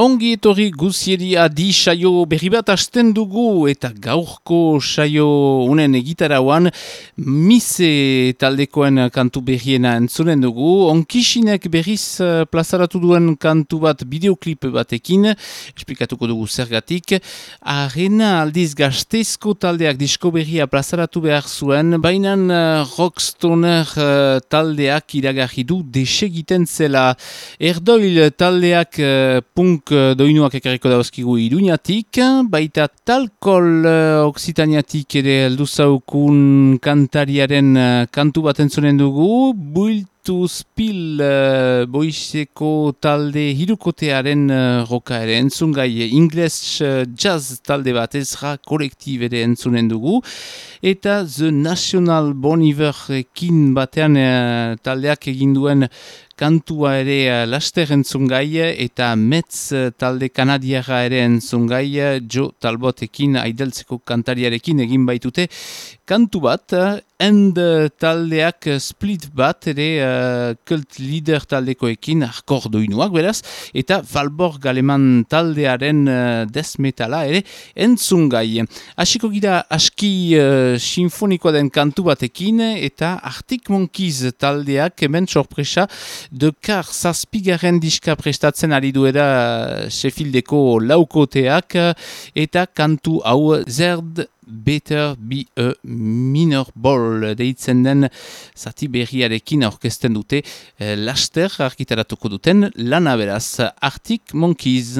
Ongi etorri guzieri adi saio berri bat asten dugu eta gaurko saio unen egitarauan mise taldekoen kantu berriena entzunen dugu. Onkisinek berriz uh, plazaratu duen kantu bat bideoklip batekin, esplikatuko dugu zergatik. Arena aldiz gazteizko taldeak disko berria plazaratu behar zuen, baina uh, rockstoner uh, taldeak iragarri du desegiten zela. Erdoil taldeak punk Eh, doinuak ekarriko dauzkigu iruñatik, baita talkol uh, oksitaniatik ere alduzaukun kantariaren uh, kantu bat entzunen dugu, builtu spil uh, boizeko talde hirukotearen uh, roka ere entzun ingles uh, jazz talde bat ezra kolektiv ere entzunen dugu, eta The National Boniver kin batean uh, taldeak eginduen kantua ere uh, laster entzungai eta Metz uh, talde kanadiara ere entzungai Jo Talbotekin aideltzeko kantariarekin egin baitute kantu bat end taldeak split bat ere uh, kult leader taldekoekin arkordoinuak beraz eta Valborg galeman taldearen uh, desmetala ere entzungai. Hasiko gira aski uh, sinfonikoa den kantu batekin eta Arctic Monkeys taldeak hemen sorpresa Dekar zazpigaren diska prestatzen ari duera Sheffieldeko laukoteak eta kantu hau zerd Better Be a Minor Ball deitzen den zati berriarekin aurkezten dute eh, laster arkitaratuko duten lana beraz Arctic Monkeys.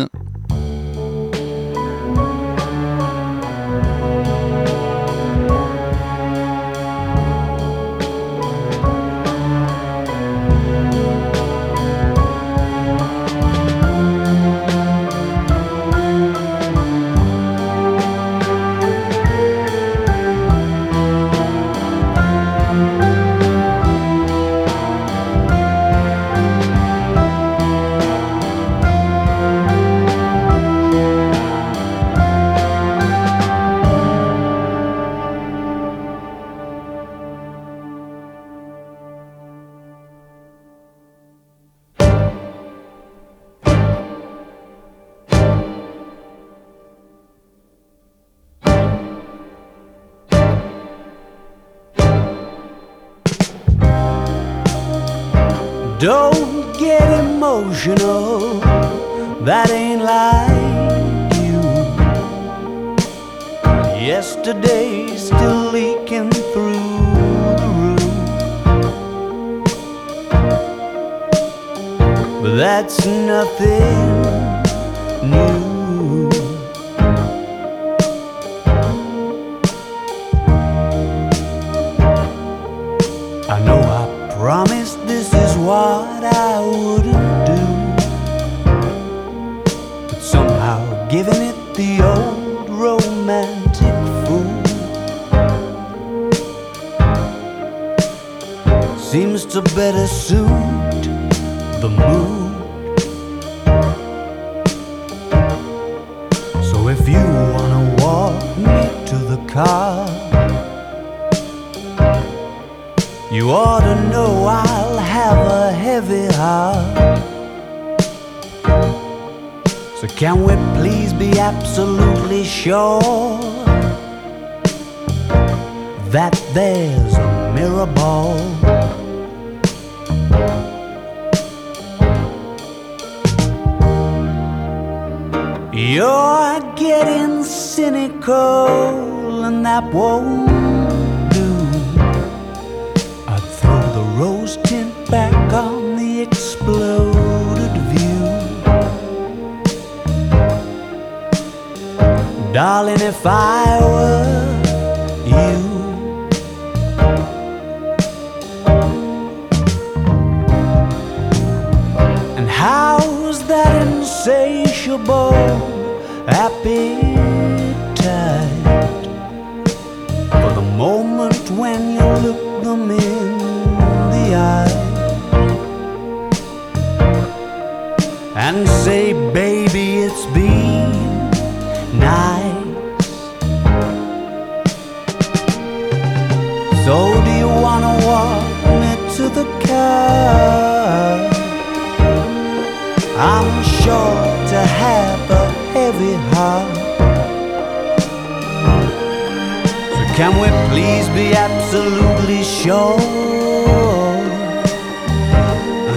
You wanna walk me to the car. You ought to know I'll have a heavy heart. So, can we please be absolutely sure that there's a mirror ball? You're getting cynical, and that won't do. I'd throw the rose tint back on the exploded view. Darling, if I were you. And how's that insatiable happy absolutely sure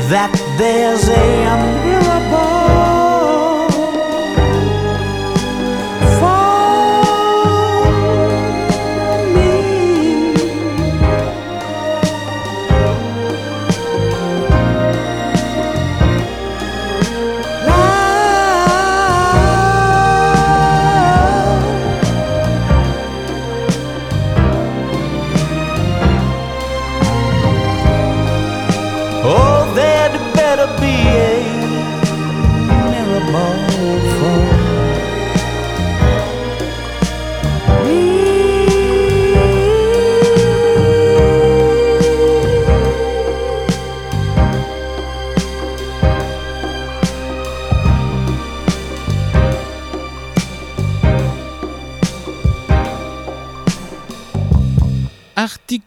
that there's a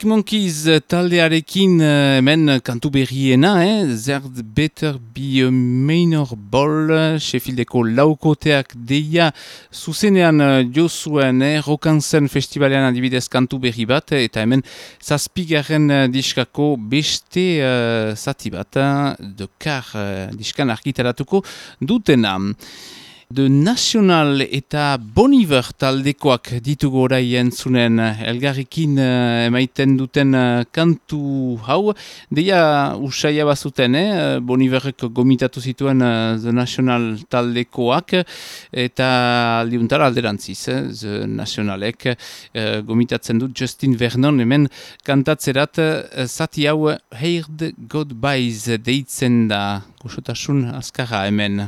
Monkeys taldearekin uh, hemen kantu berriena, eh? Zerd Better Be a Minor Ball, Sheffieldeko laukoteak deia zuzenean jozuen, eh? Rokanzen festivalean adibidez kantu berri bat, eta hemen zazpigaren diskako beste uh, zati bat, uh, de kar uh, diskan arkitaratuko dutena. De National eta Boniver taldekoak ditugu orai entzunen elgarrikin uh, emaiten duten uh, kantu hau. Deia usaia bazuten, eh? Boniverrek gomitatu zituen The National taldekoak eta aldiuntara alderantziz, eh? The Nationalek uh, gomitatzen dut Justin Vernon hemen kantatzerat zati hau Heard Goodbyes deitzen da gozotasun azkara hemen.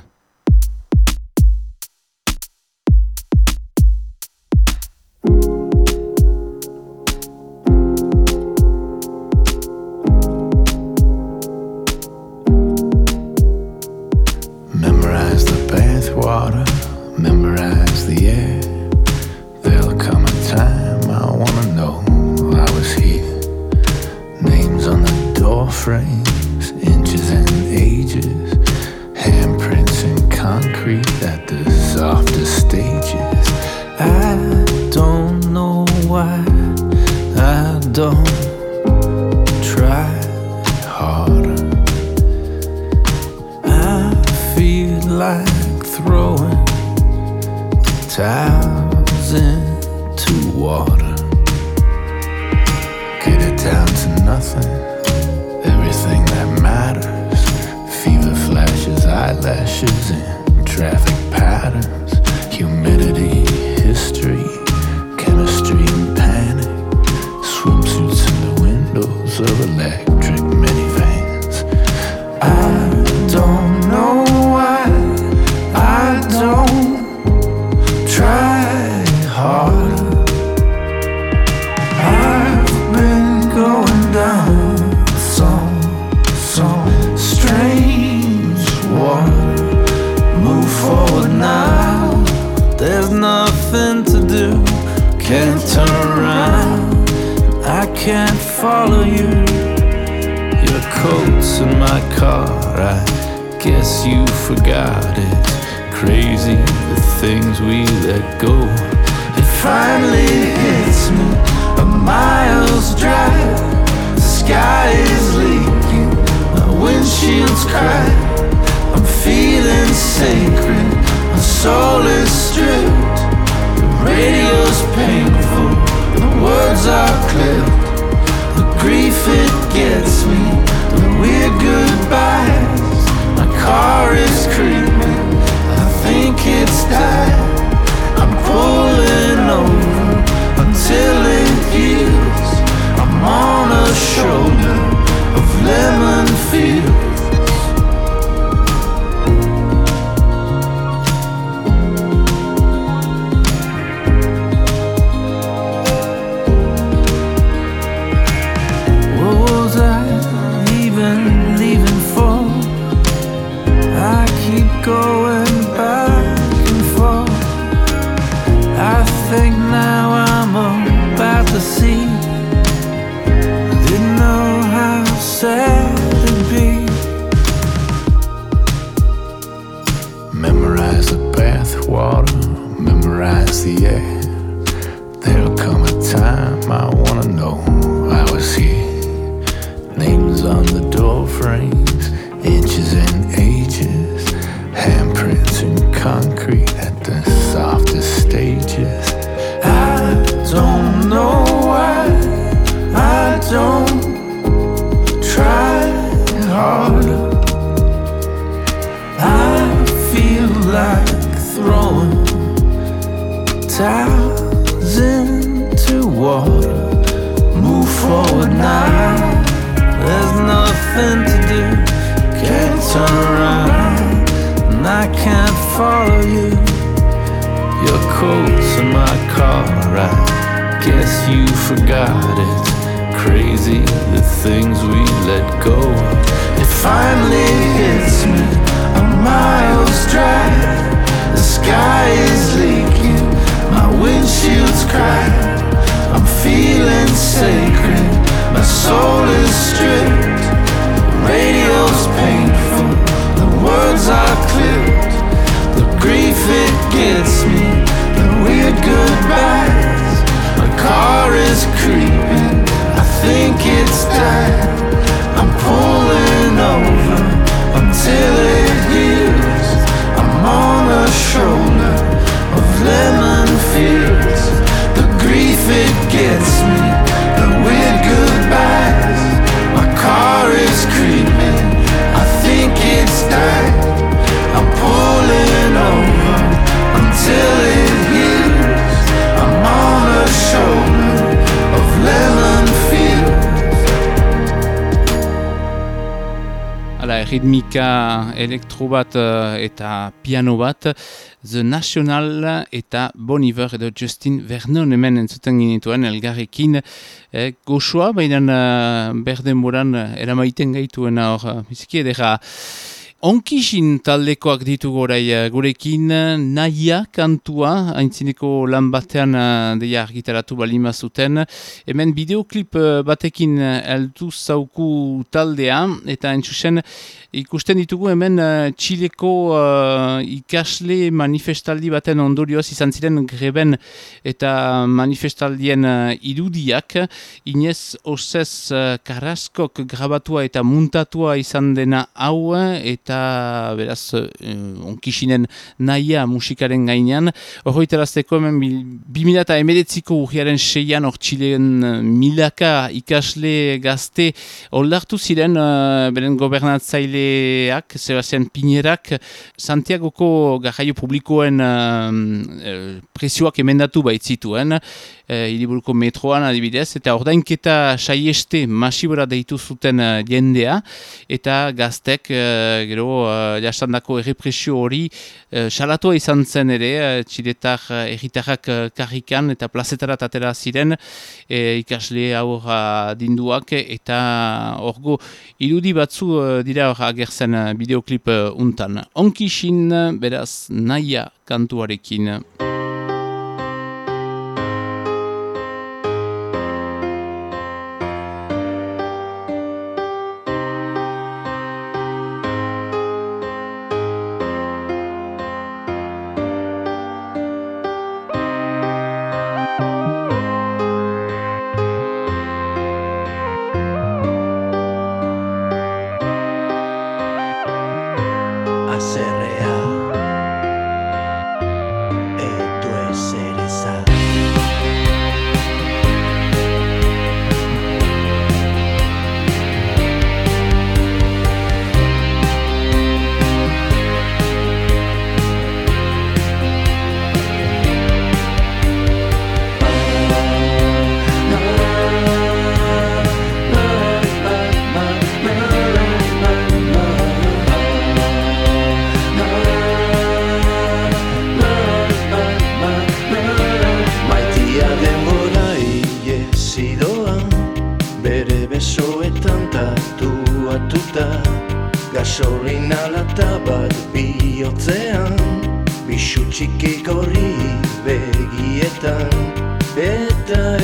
Water, memorize the air. There'll come a time I wanna know I was here. Names on the door frames, inches and ages, handprints in concrete at the softest stages. I don't know why I don't traffic lemon you forgot it. Crazy the things we let go. It finally hits me. Ritmika elektro bat eh, eta piano bat, The National eta Bon Iver edo Justin Vernon hemen entzuten ginituen elgarrekin eh, goxoa, baina uh, berden boran eramaiten gaituena hor, biziki edera. Onkisin taldekoak ditu gorai eh, gurekin naia kantua, haintzineko lan batean deia argitaratu balima zuten. Hemen bideoklip eh, batekin heldu zauku taldea, eta entzusen ikusten ditugu hemen uh, Txileko uh, ikasle manifestaldi baten ondorioz izan ziren greben eta manifestaldien uh, irudiak. Inez Osez uh, Karaskok grabatua eta muntatua izan dena hau eta beraz uh, onkisinen nahia musikaren gainean. Horroiterazteko hemen 2008ko urriaren seian hor Txilen uh, milaka ikasle gazte oldartu ziren uh, beren gobernatzaileak Sebastian Pinerak Santiagoko garraio publikoen uh, presioak emendatu baitzituen uh, iriburuko metroan adibidez eta ordainketa saieste masibora deitu zuten uh, jendea eta gaztek uh, gero uh, jastandako errepresio hori uh, salatua izan zen ere uh, txiletar uh, erritarrak uh, karrikan eta plazetara atera ziren uh, ikasle aurra dinduak eta orgo irudi batzu uh, dira hor agertzen uh, bideoklip uh, untan. Onkisin, beraz, naia kantuarekin. Gasolina lata bat bihotzean Bisu txiki gorri begietan. Eta e,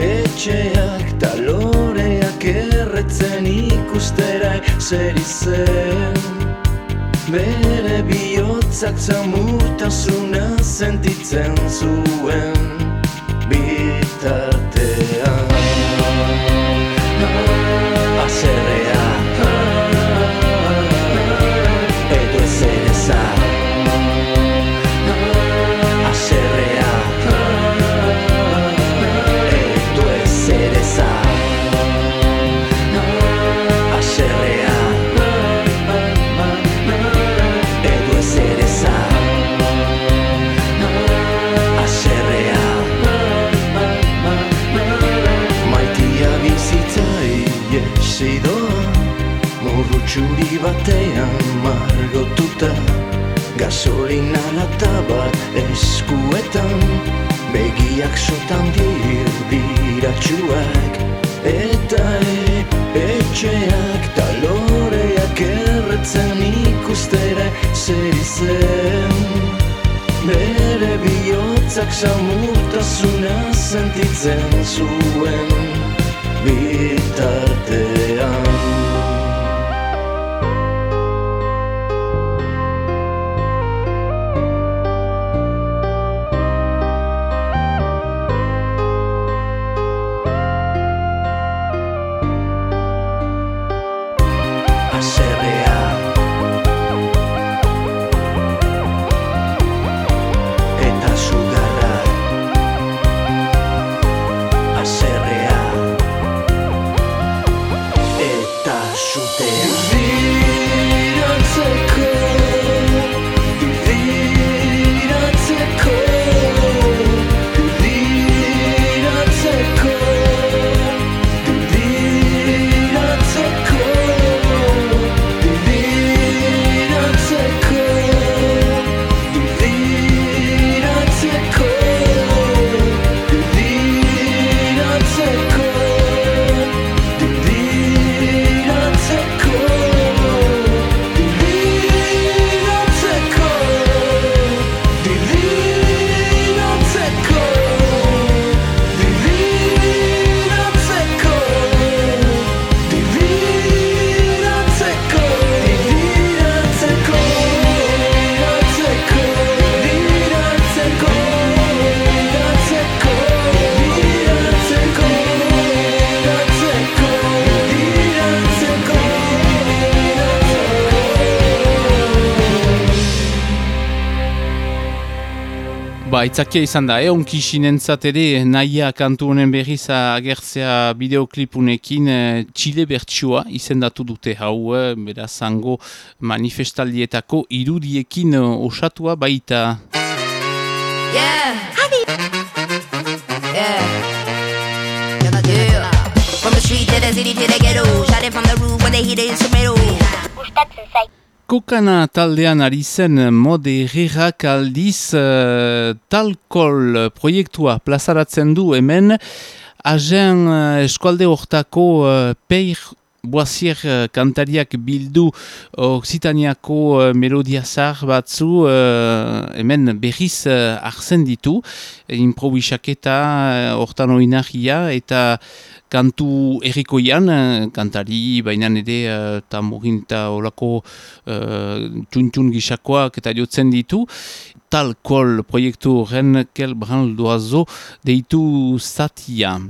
etxeak taloreak erretzen ikustera zer izen Bere bihotzak zamurtasuna sentitzen zuen bitartean txuri batean margotuta Gasolina lata bat eskuetan Begiak sotan dirdiratxuak Eta e, etxeak taloreak erretzen ikustera zer izen Bere bihotzak samurtasuna sentitzen zuen bitartean Ba, itzakia izan da, egon kisinentzat ere nahia kantu honen berriz agertzea bideoklipunekin eh, Txile bertsua izendatu dute hau, eh, beraz zango manifestaldietako irudiekin eh, osatua baita. Yeah. Yeah. Yeah, yeah. From the street to the city to the ghetto. Shot it from the roof when they hit the instrumental. Kokana taldean ari zen mode herrirak aldiz uh, talkol proiektua plazaratzen du hemen. Agen uh, eskualde hortako uh, peir Boazier uh, kantariak bildu Oksitaniako uh, melodia zahar batzu uh, hemen berriz uh, arzen ditu improvisaketa uh, hortan oinahia eta kantu errikoian, eh, kantari, baina ere uh, tamurin eta olako uh, txuntxun gisakoak eta jotzen ditu. Tal kol proiektu horren kel bran doazo deitu zatia.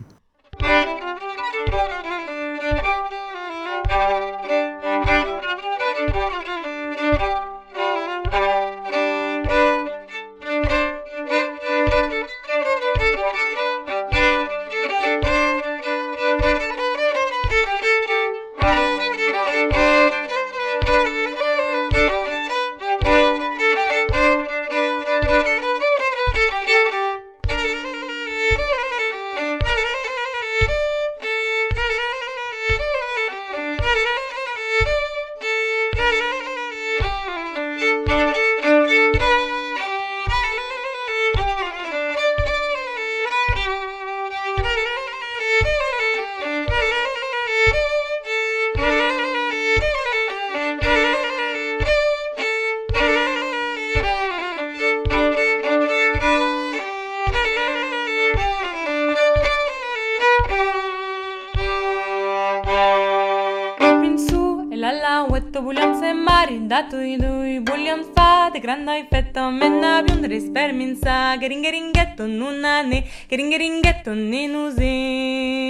grandoi fetto menna bionda risperminza geringeringhetto nunnane geringeringhetto nenusin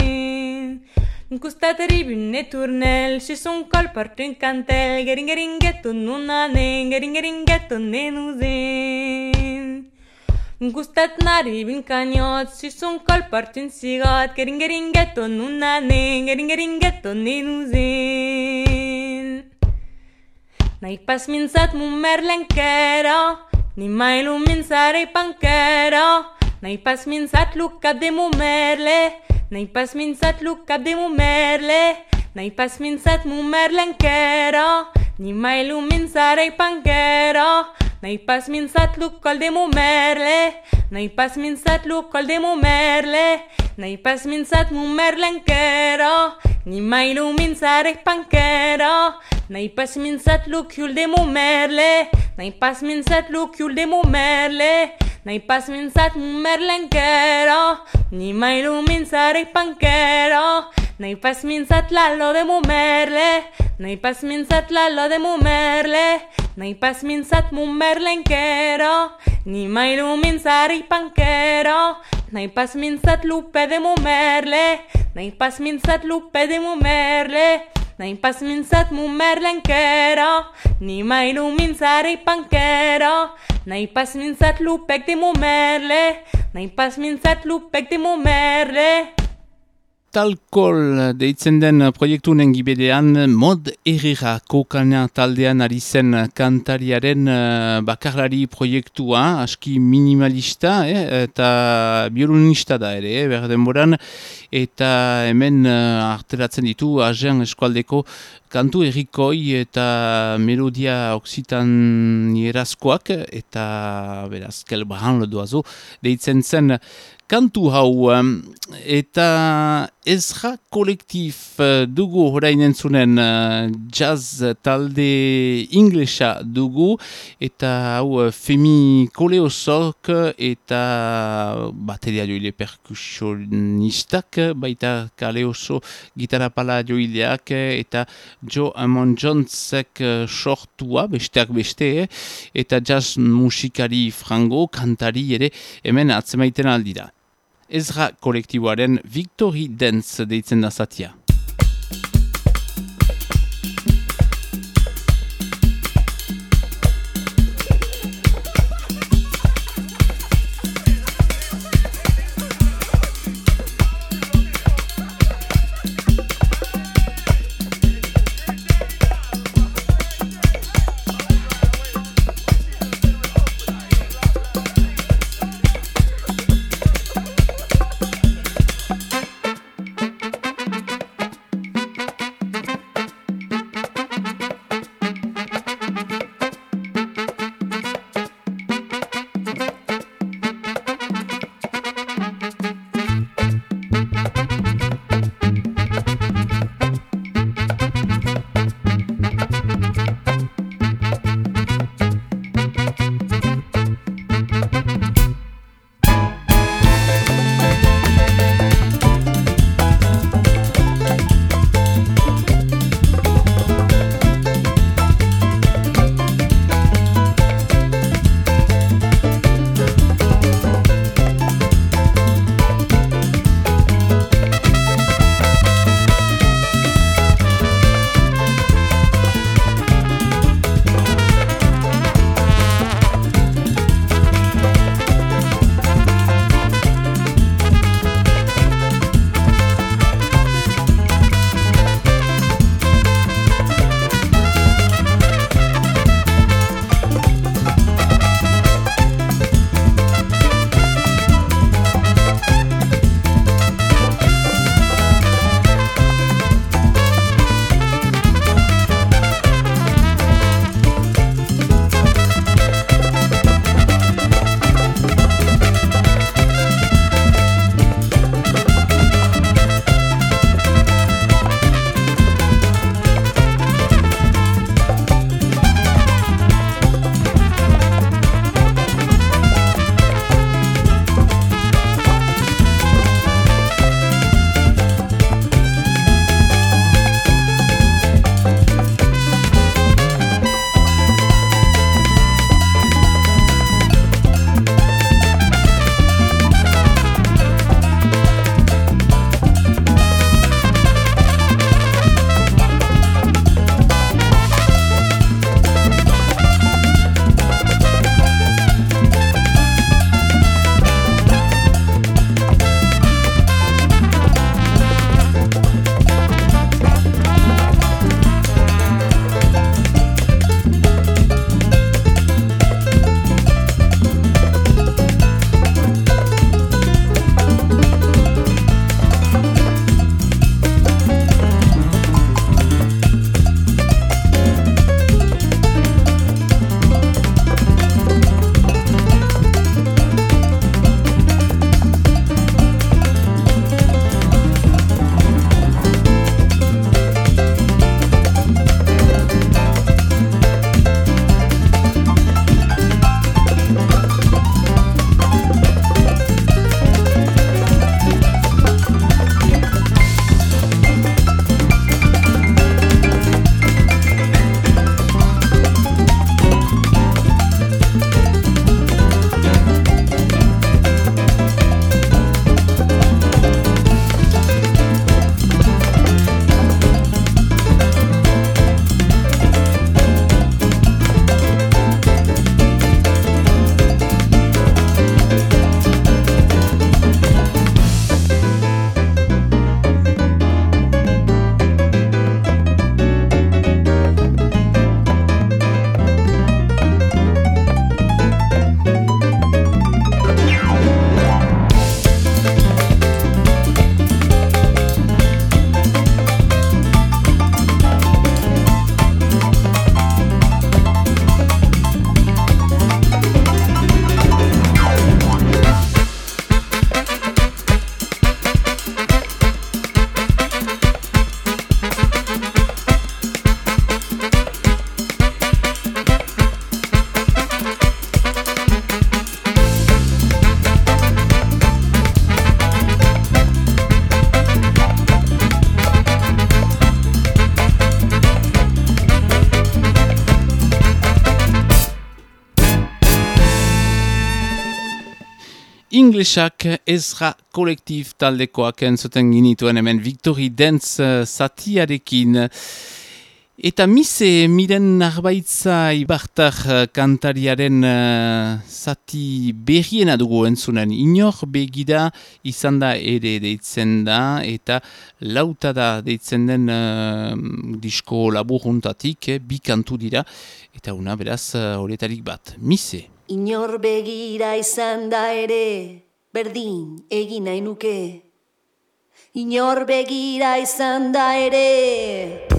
in custa tribune ne tournel ci son col porto in cantel geringeringhetto nunnane geringeringhetto nenusin in custat narib in cagnot ci son col porto in sigot geringeringhetto nunnane geringeringhetto nenusin Naik pas mintzat mumer lenkero, ni mailu mintzare pankero, naik pas mintzat lukap de mumerle, naik pas mintzat lukap de mumerle, naik pas mintzat mumer lenkero, ni mailu mintzare pankero, naik pas minsat lu col de mu merle, naik pas minsat lu col de mu merle, naik pas minsat mu merlenkero, ni mai lu minsare pankero, Nahi pas mintzat lukiul de mu merle, nahi pas mintzat lukiul de mu merle, nahi pas mintzat mu merlenkero, ni mailu mintzarek pankero, nahi pas mintzat lalo de mu merle, nahi pas mintzat lalo de mu merle, nahi pas mintzat mu merlenkero, ni mailu mintzarek pankero, nahi pas mintzat lupe de mu merle, nahi pas mintzat lupe de mu merle, nahi pas mintzat mu merlenkero, ni mailu mintzarek pankero, nahi pas mintzat lupek de mu merle, nahi pas mintzat lupek de mu merle. Talkol deitzen den proiektu nengibedean mod errera kokana taldean ari zen kantariaren uh, bakarlari proiektua, aski minimalista eh, eta biolunista da ere, eh, berdenboran, eta hemen uh, arteratzen ditu ajean eskualdeko kantu errikoi eta melodia oksitan nierazkoak eta beraz, kelbahan lodoazo, deitzen zen kantu hau eta ezra kolektif dugu horain entzunen jazz talde inglesa dugu eta hau femi koleosok eta bateria joile perkusionistak baita kaleoso gitarra pala joileak eta Joe Amon Jonesek sortua besteak beste eta jazz musikari frango kantari ere hemen atzemaiten aldira. Ezra kolektiboaren Victory Dance deitzen da zatia. Inglesak ezra kolektif taldekoak entzuten ginituen hemen Victory Dance uh, satiarekin. Eta mise miren arbaitza ibartar uh, kantariaren uh, zati berriena dugu entzunen. Inor begida izan da ere deitzen da eta lauta da deitzen den uh, disko laburuntatik, eh, bi kantu dira. Eta una beraz horretarik bat. Mise. Inor begira izan da ere, berdin egin nahi nuke. Inor begira izan da ere,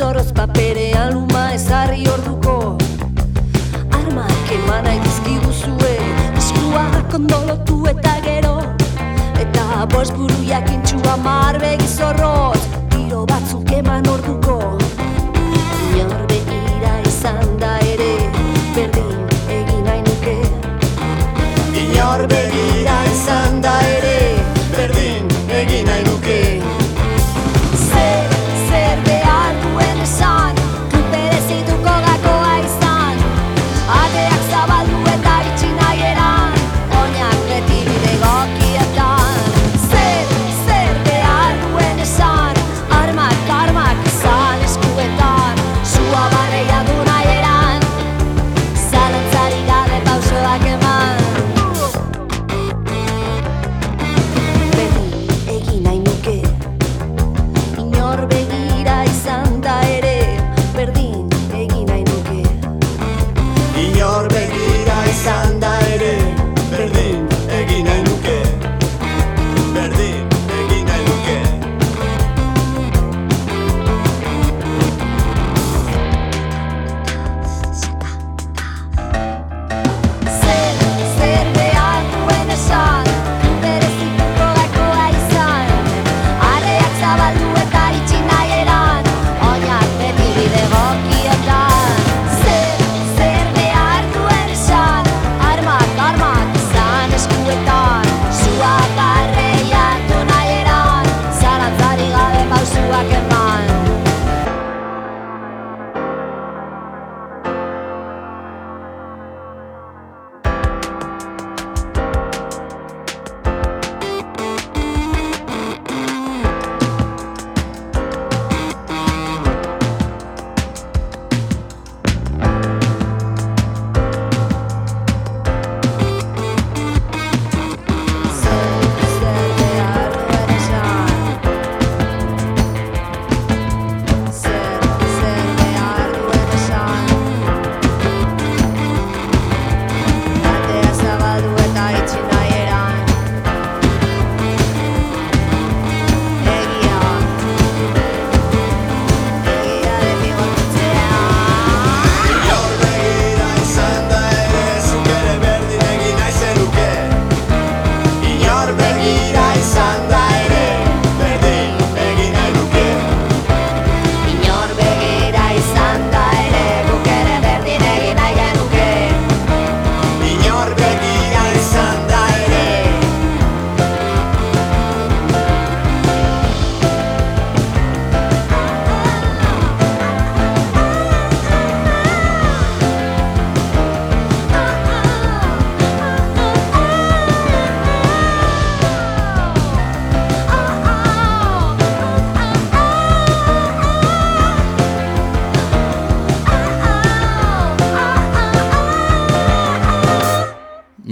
amar begizoroz paperean luma ezarri orduko. Armak eman nahi dizkigu zue, eskuak ondolotu eta gero. Eta bost buru jakintxu amar begizoroz, tiro batzuk eman orduko. Inor begira izan da ere, berdin egin nahi nuke. Inor begira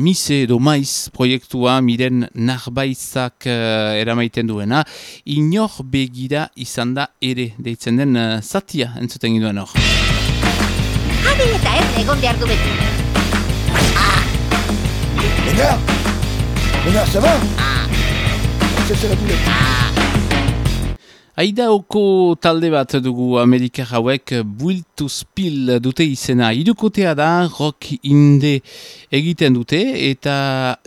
Mise edo maiz proiektua miren narbaizak uh, eramaiten duena, inor begira izan da ere deitzen den uh, zatia entzuten ginduen hor. Adi eta ez egon behar du beti. Ménard Ménard, ça va C'est c'est la boulette. Aidaoko talde bat dugu Amerikar hauek Build to Spill dute izena. Irukotea da rock inde egiten dute eta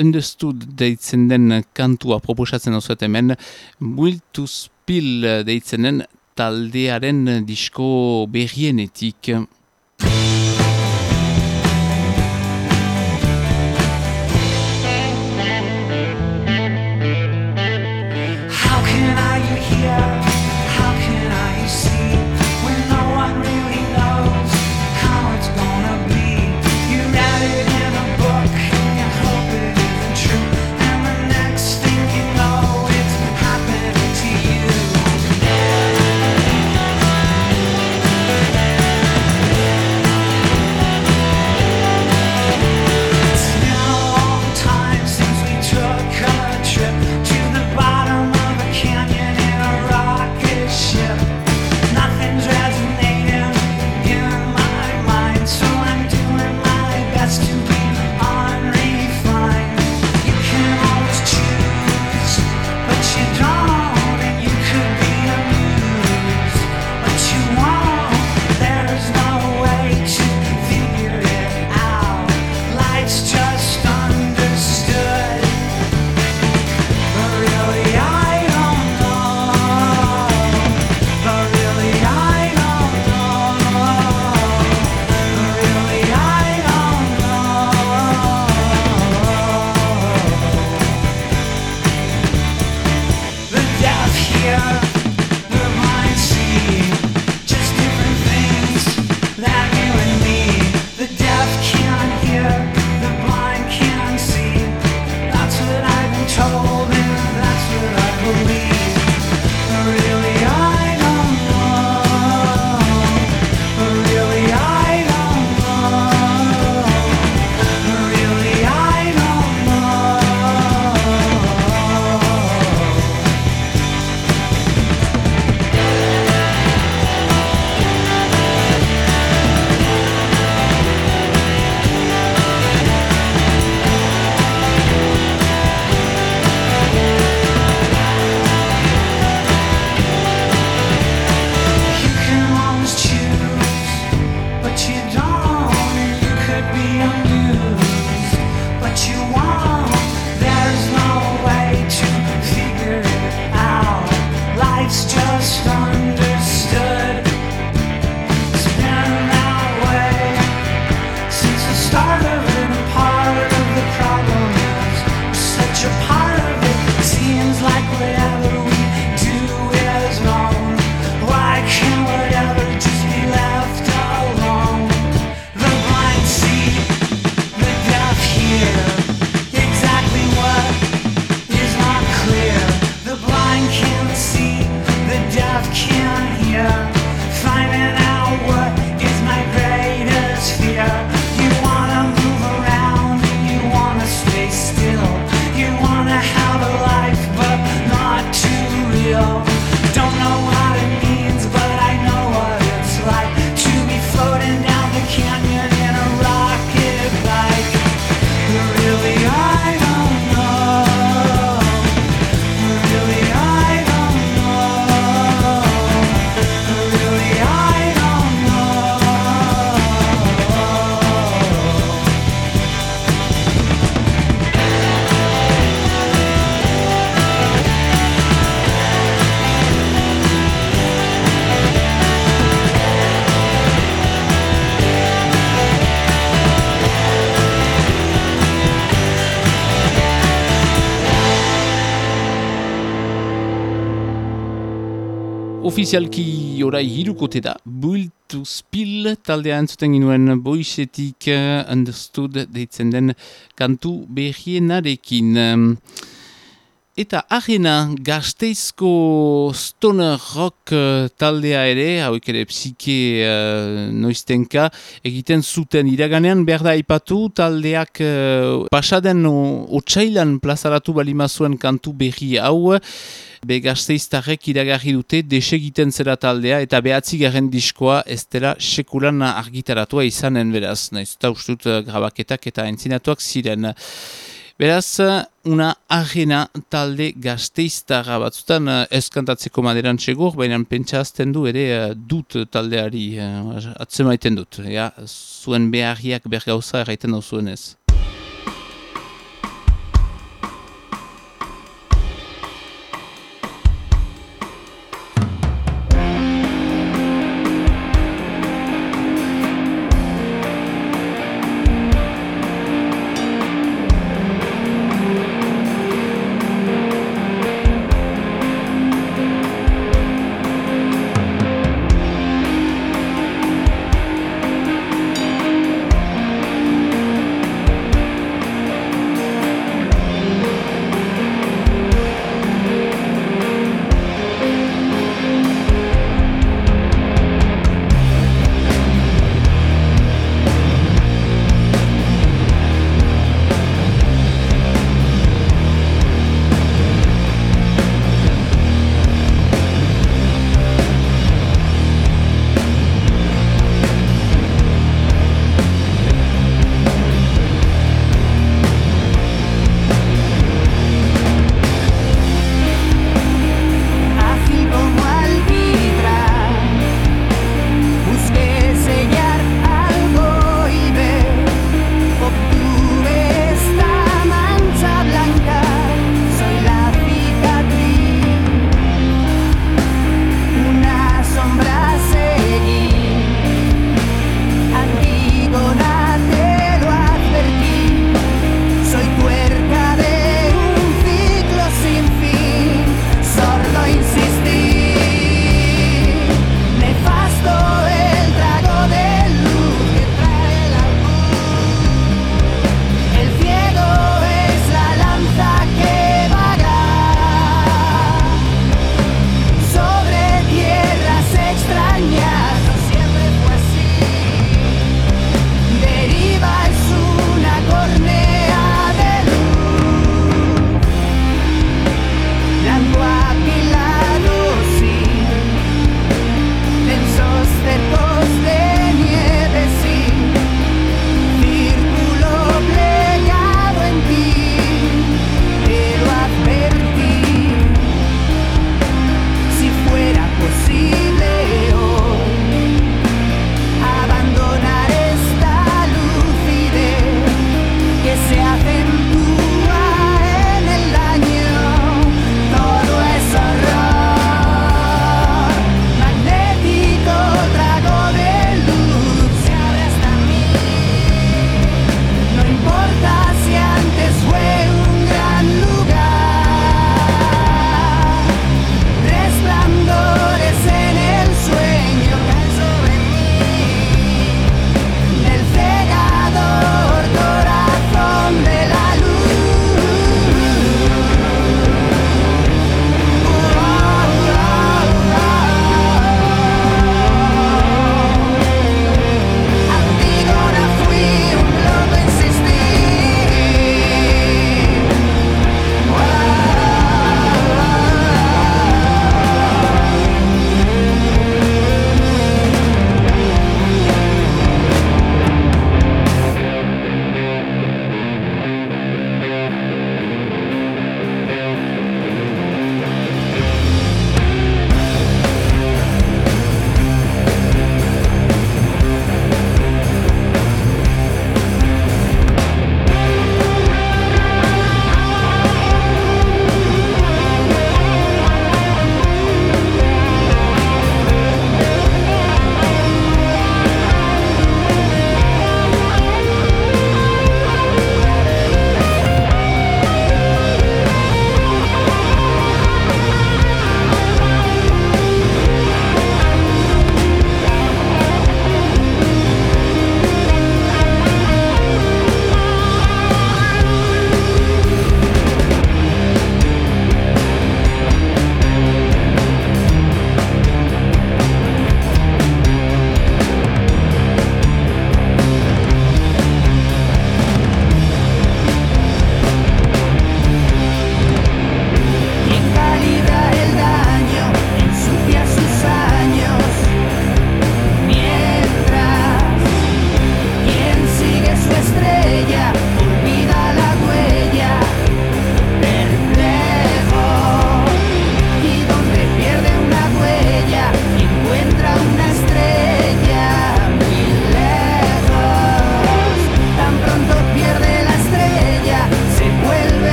understood deitzen den kantua proposatzen osuet hemen Build to Spill deitzen den taldearen disko berrienetik. Ofizialki orai hirukote da, Build to Spill taldea entzuten ginuen boisetik uh, understood deitzen den kantu berrienarekin. Eta arena gazteizko stoner rock uh, taldea ere, hauek ere psike uh, noiztenka, egiten zuten. Iraganean behar da ipatu taldeak uh, pasaden otxailan plazaratu balimazuen kantu berri hau, be gazteiztarrek iragarri dute desegiten zera taldea eta behatzi garen diskoa ez dela sekulan argitaratua izanen beraz, nahiz eta ustut grabaketak eta entzinatuak ziren. Beraz, una arena talde gazteiztara batzutan eh, maderan txegur, baina pentsa azten du ere eh, dut taldeari atzemaiten dut. Ja, zuen beharriak bergauza erraiten dut zuen ez.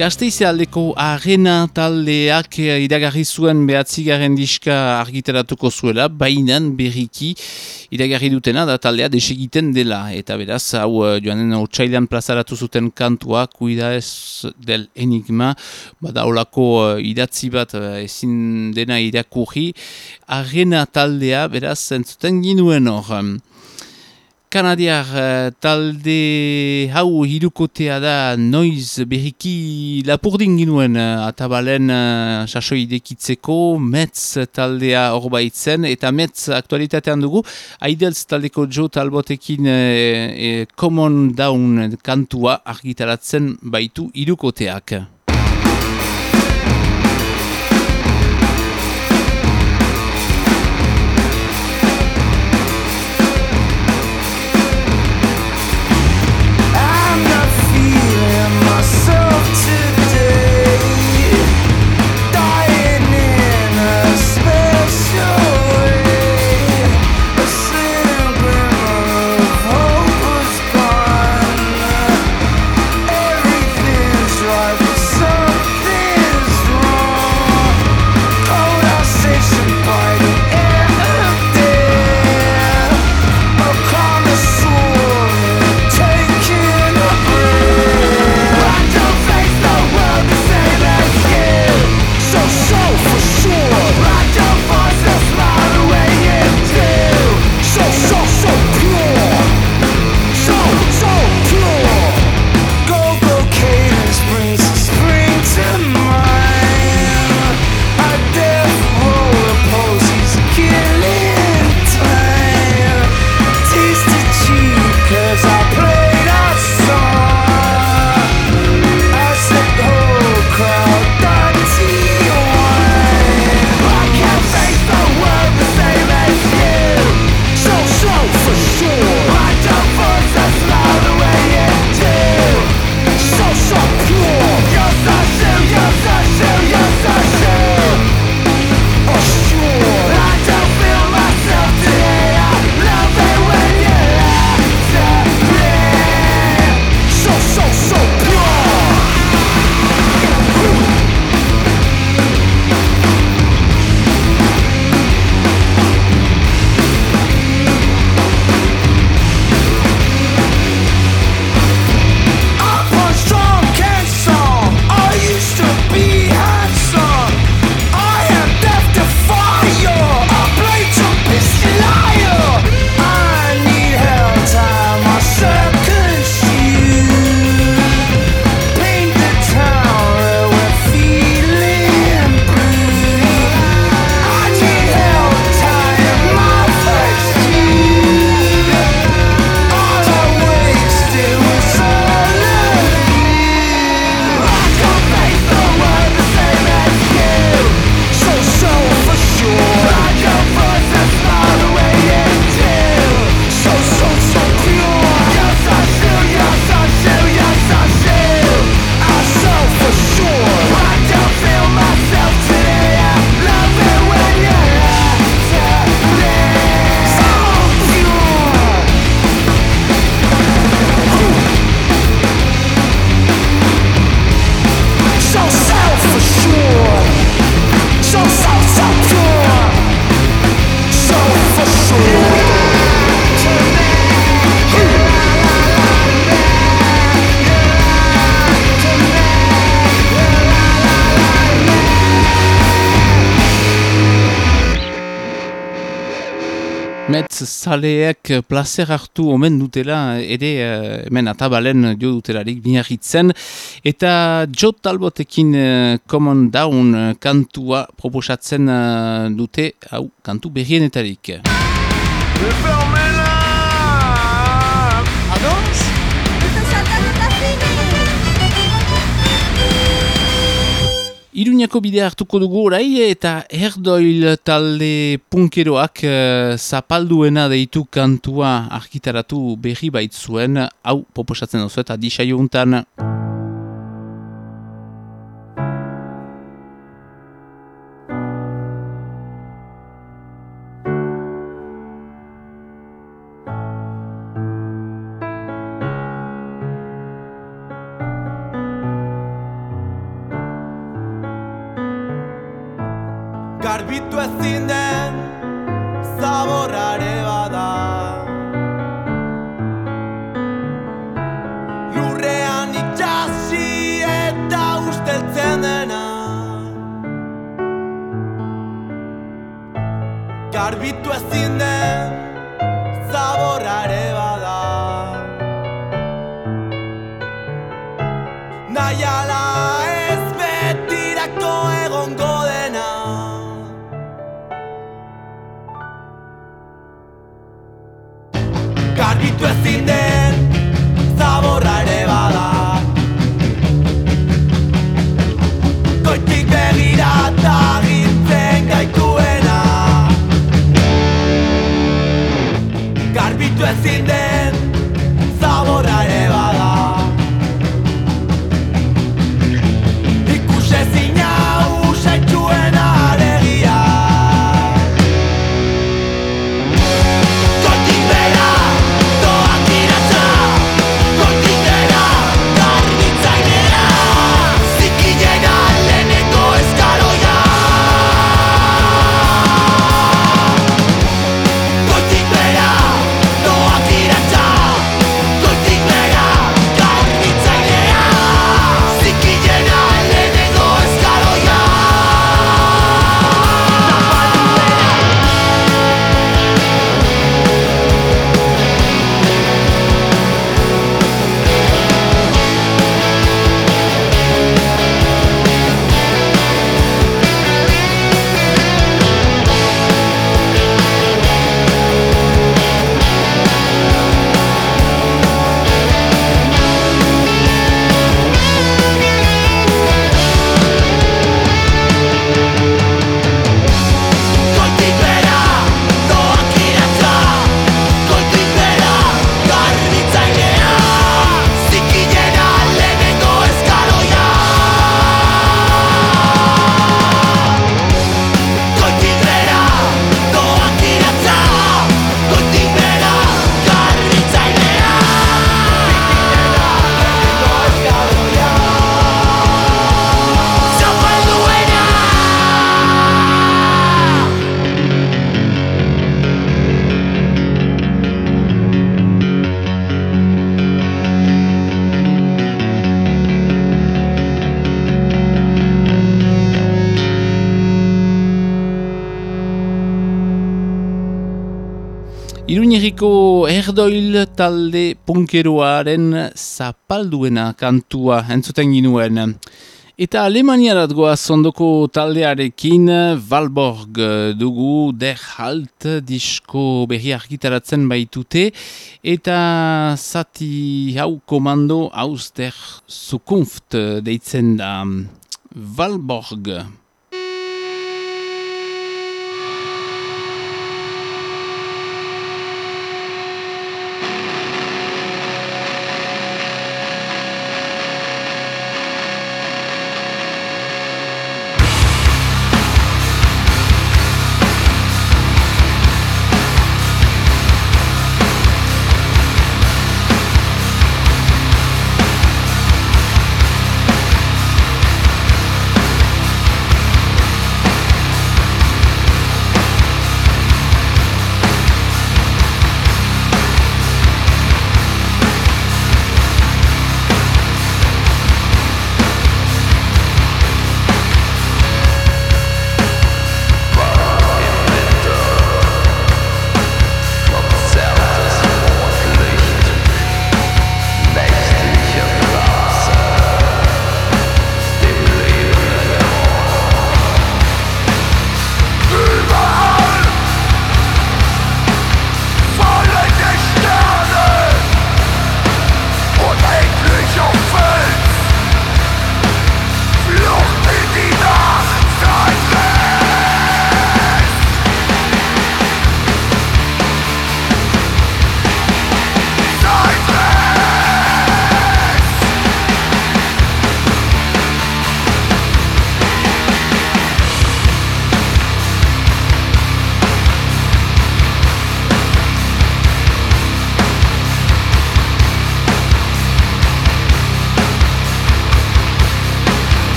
Gazteize aldeko arena taldeak eh, iragarri zuen behatzigaren diska argitaratuko zuela, bainan berriki iragarri dutena da taldea desegiten dela. Eta beraz, hau eh, joanen otsailan plazaratu zuten kantua, kuida ez del enigma, bada olako eh, idatzi bat ezin dena irakurri. Arena taldea, beraz, entzuten ginuen hor. Kanadiar eh, talde hau hirukotea da noiz berriki lapurdin ginuen eh, atabalen uh, sasoi dekitzeko metz taldea horbaitzen eta metz aktualitatean dugu Aidelz taldeko jo talbotekin uh, uh, common down kantua argitaratzen baitu hirukoteak. zaleek eh, placer hartu omen dutela, eh, ere eh, hemen atabalen jo dutelarik biarritzen, eta jot albotekin uh, common down kantua proposatzen uh, dute, hau, kantu berrienetarik. Iruñako bidea hartuko dugu orai eta erdoil talde punkeroak e, zapalduena deitu kantua argitaratu berri baitzuen, hau poposatzen duzu eta disaio untan. Erdoil talde punkeroaren zapalduena kantua entzuten ginuen. Eta Alemaniarat goaz ondoko taldearekin Valborg dugu Der Halt disko berri argitaratzen baitute eta zati hau komando hauz der Zukunft deitzen da Valborg.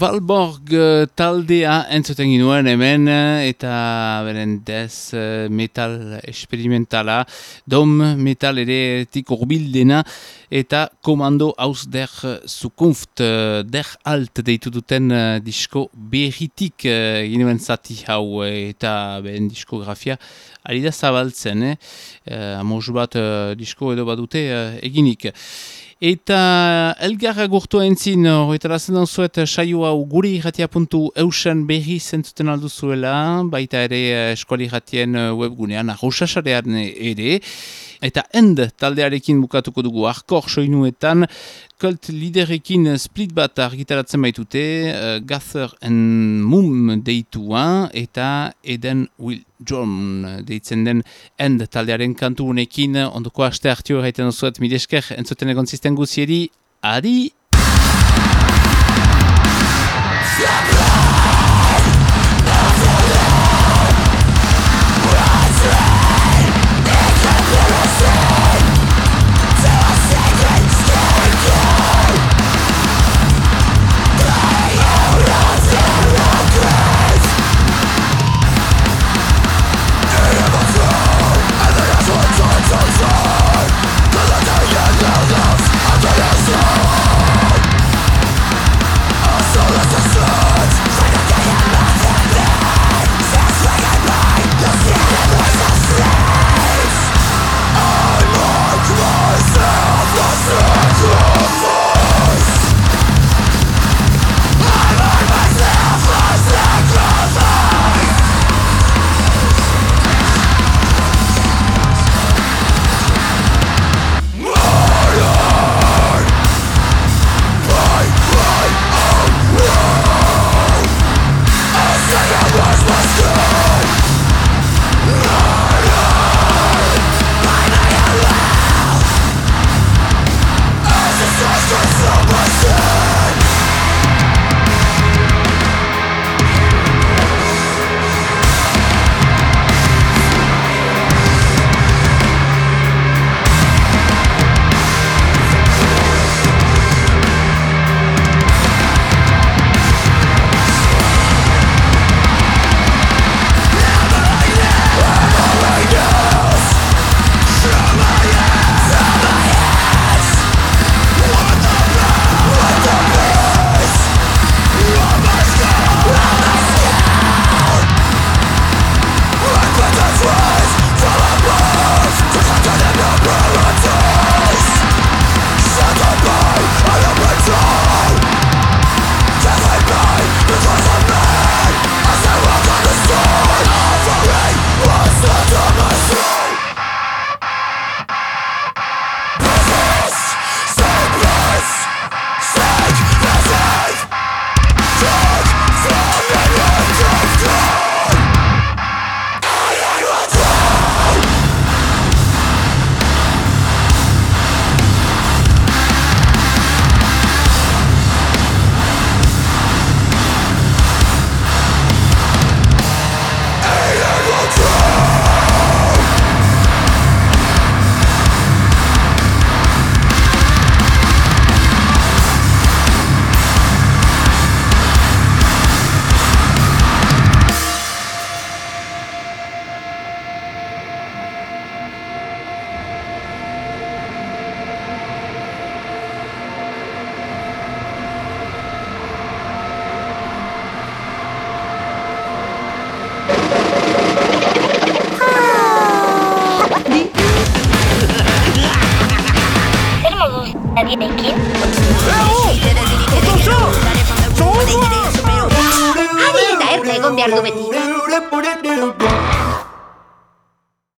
Valborg eh, taldea entzuten ginuen hemen eh, eta beren dez eh, metal experimentala, dom metal ere tik urbildena eta komando haus der zukunft, der alt deitu duten disko berritik ginuen zati hau eta beren diskografia ari da zabaltzen, eh? uh, bat disko edo badute eginik. Eta elgarra gurtu entzin, horretara zendan zuet, saio hau guri irratia puntu eusen berri zentzuten alduzuela, baita ere eh, eskuali irratien eh, webgunean, arrosasarean ere. Eta end taldearekin bukatuko dugu arkor soinuetan, kult liderekin split bat argitaratzen baitute, uh, Gather and Mum deitua eta Eden Will John deitzen den end taldearen kantu unekin, ondoko aste hartio erraiten osuet midesker, entzuten egon zisten guzieri, adi!